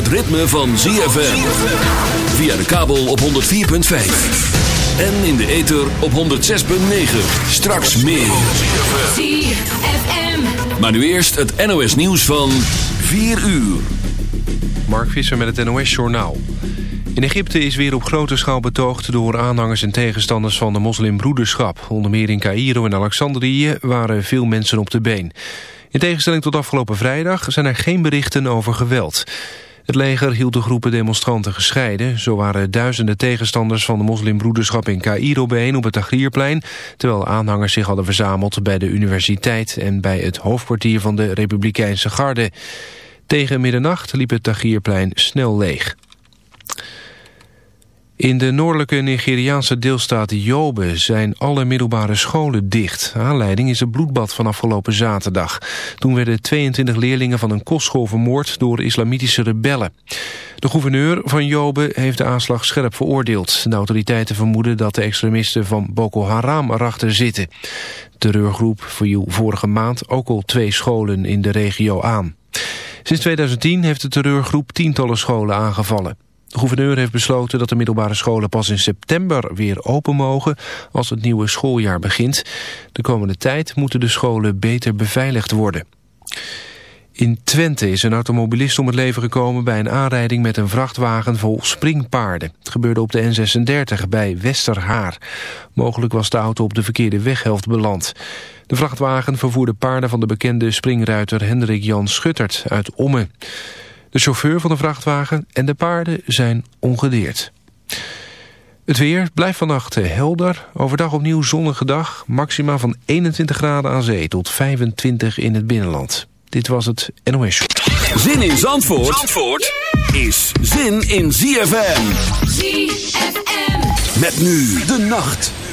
het ritme van ZFM. Via de kabel op 104.5. En in de ether op 106.9. Straks meer. ZFM. Maar nu eerst het NOS nieuws van 4 uur. Mark Visser met het NOS Journaal. In Egypte is weer op grote schaal betoogd door aanhangers en tegenstanders van de moslimbroederschap. Onder meer in Cairo en Alexandrië waren veel mensen op de been. In tegenstelling tot afgelopen vrijdag zijn er geen berichten over geweld. Het leger hield de groepen demonstranten gescheiden. Zo waren duizenden tegenstanders van de moslimbroederschap in Cairo bijeen op het Tagrierplein... terwijl aanhangers zich hadden verzameld bij de universiteit... en bij het hoofdkwartier van de Republikeinse Garde. Tegen middernacht liep het Tagrierplein snel leeg. In de noordelijke Nigeriaanse deelstaat Yobe zijn alle middelbare scholen dicht. Aanleiding is het bloedbad van afgelopen zaterdag. Toen werden 22 leerlingen van een kostschool vermoord door islamitische rebellen. De gouverneur van Yobe heeft de aanslag scherp veroordeeld. De autoriteiten vermoeden dat de extremisten van Boko Haram erachter zitten. De terreurgroep verjoel vorige maand ook al twee scholen in de regio aan. Sinds 2010 heeft de terreurgroep tientallen scholen aangevallen. De gouverneur heeft besloten dat de middelbare scholen pas in september weer open mogen als het nieuwe schooljaar begint. De komende tijd moeten de scholen beter beveiligd worden. In Twente is een automobilist om het leven gekomen bij een aanrijding met een vrachtwagen vol springpaarden. Het gebeurde op de N36 bij Westerhaar. Mogelijk was de auto op de verkeerde weghelft beland. De vrachtwagen vervoerde paarden van de bekende springruiter Hendrik Jan Schuttert uit Ommen. De chauffeur van de vrachtwagen en de paarden zijn ongedeerd. Het weer blijft vannacht helder. Overdag opnieuw zonnige dag. Maxima van 21 graden aan zee tot 25 in het binnenland. Dit was het NOS. Zin in Zandvoort, Zandvoort is zin in ZFM. ZFM. Met nu de nacht.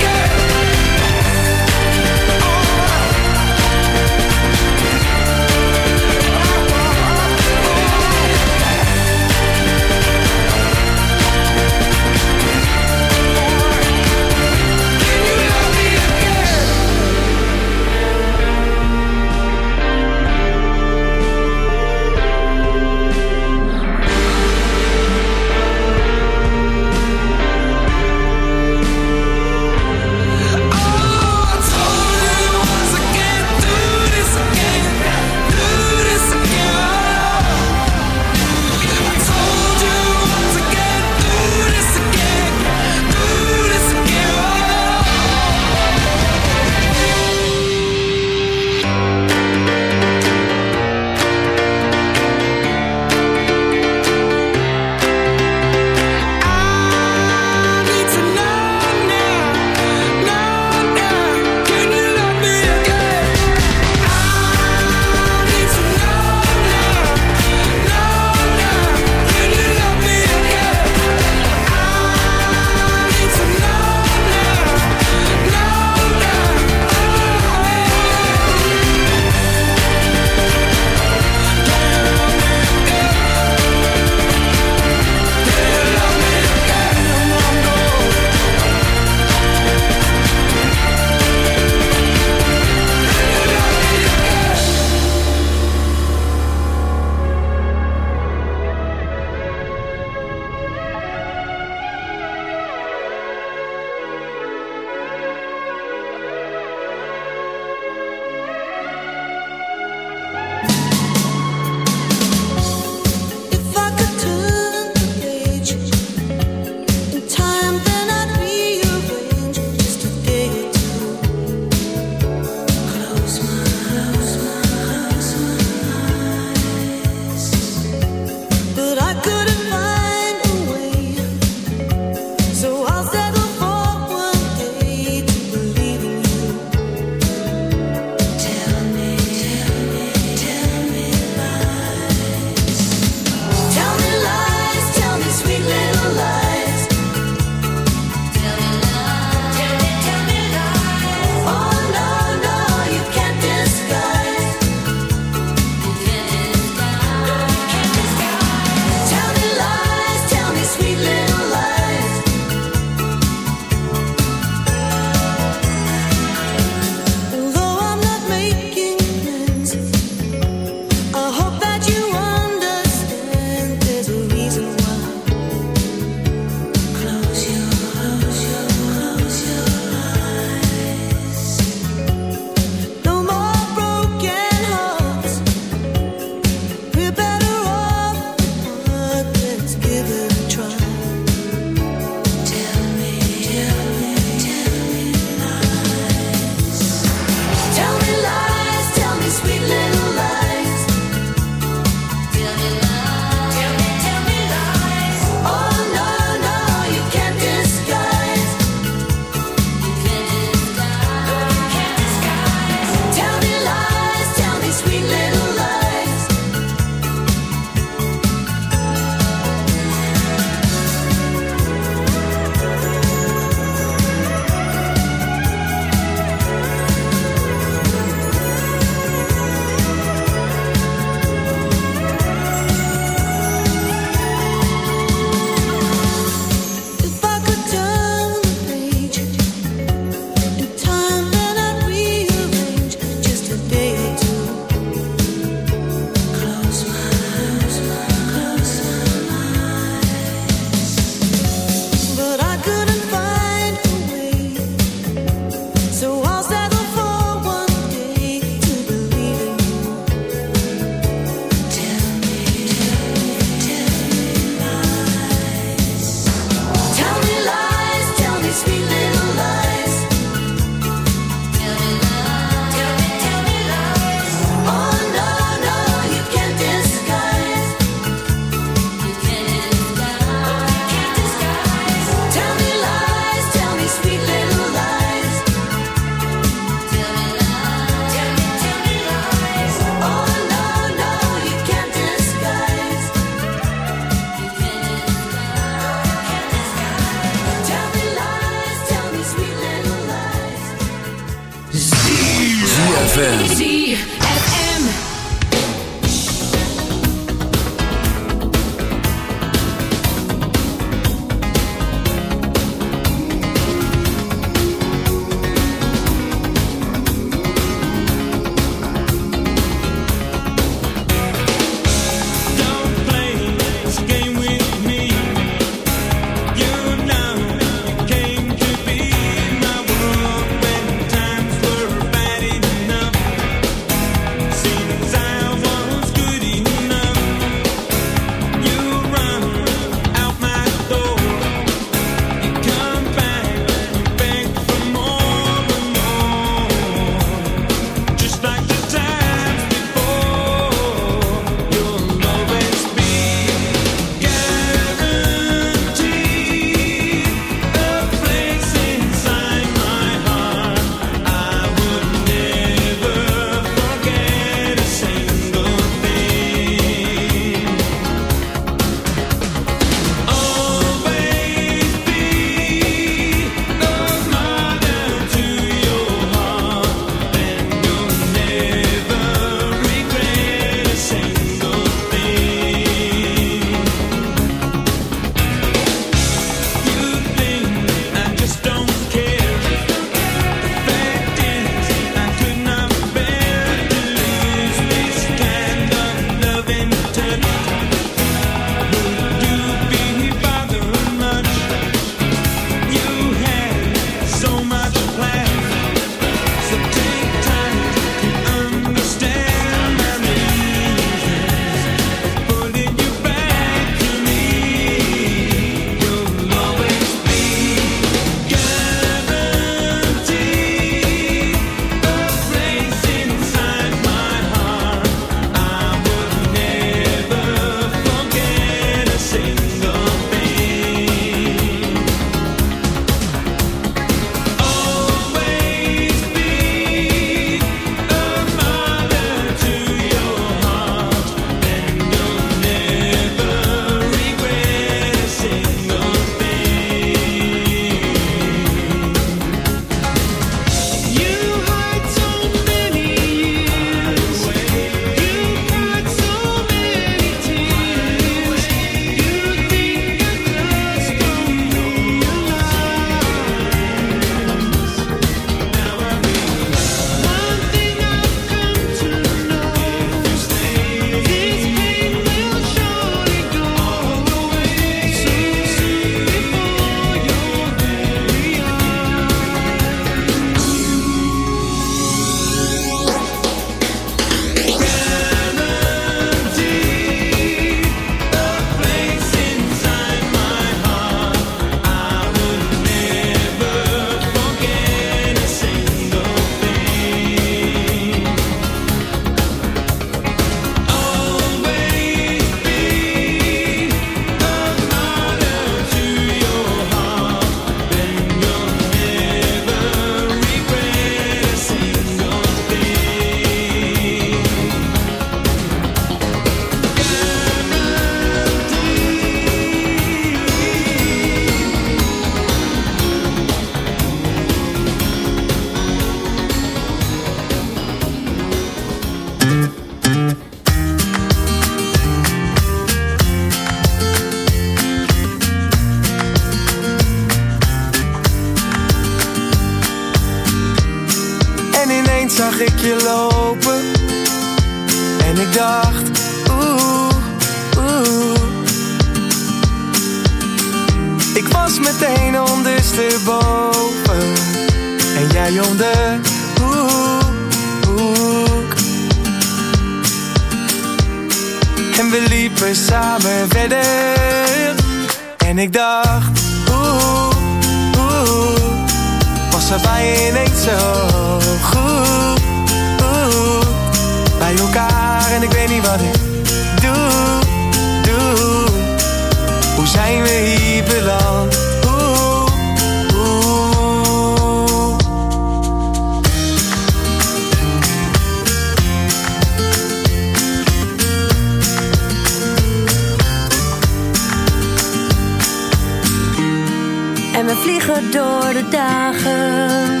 vliegen door de dagen.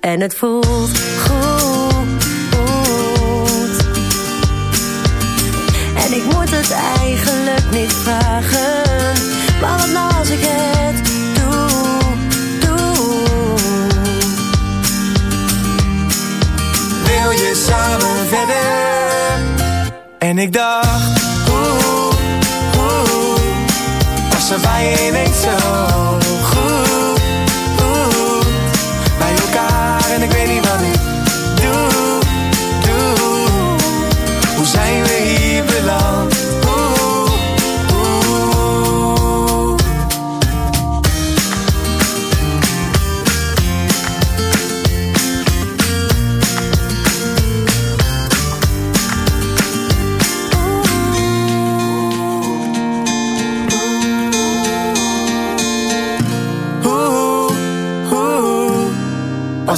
En het voelt goed. En ik moet het eigenlijk niet vragen. Maar wat nou als ik het doe, doe. Wil je samen verder? En ik dacht, oeh, oeh. als er bij je zo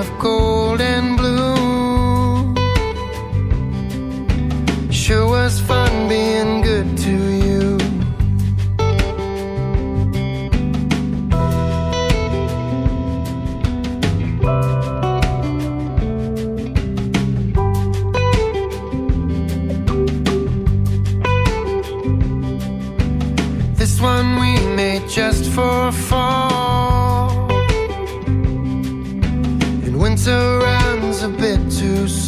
of gold and blue.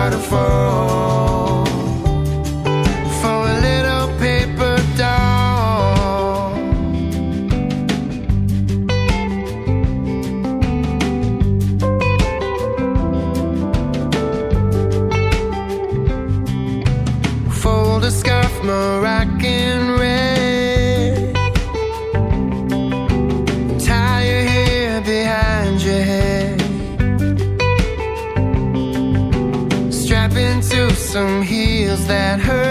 try to fall. Some heels that hurt.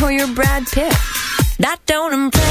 So you're Brad Pitt. That don't impress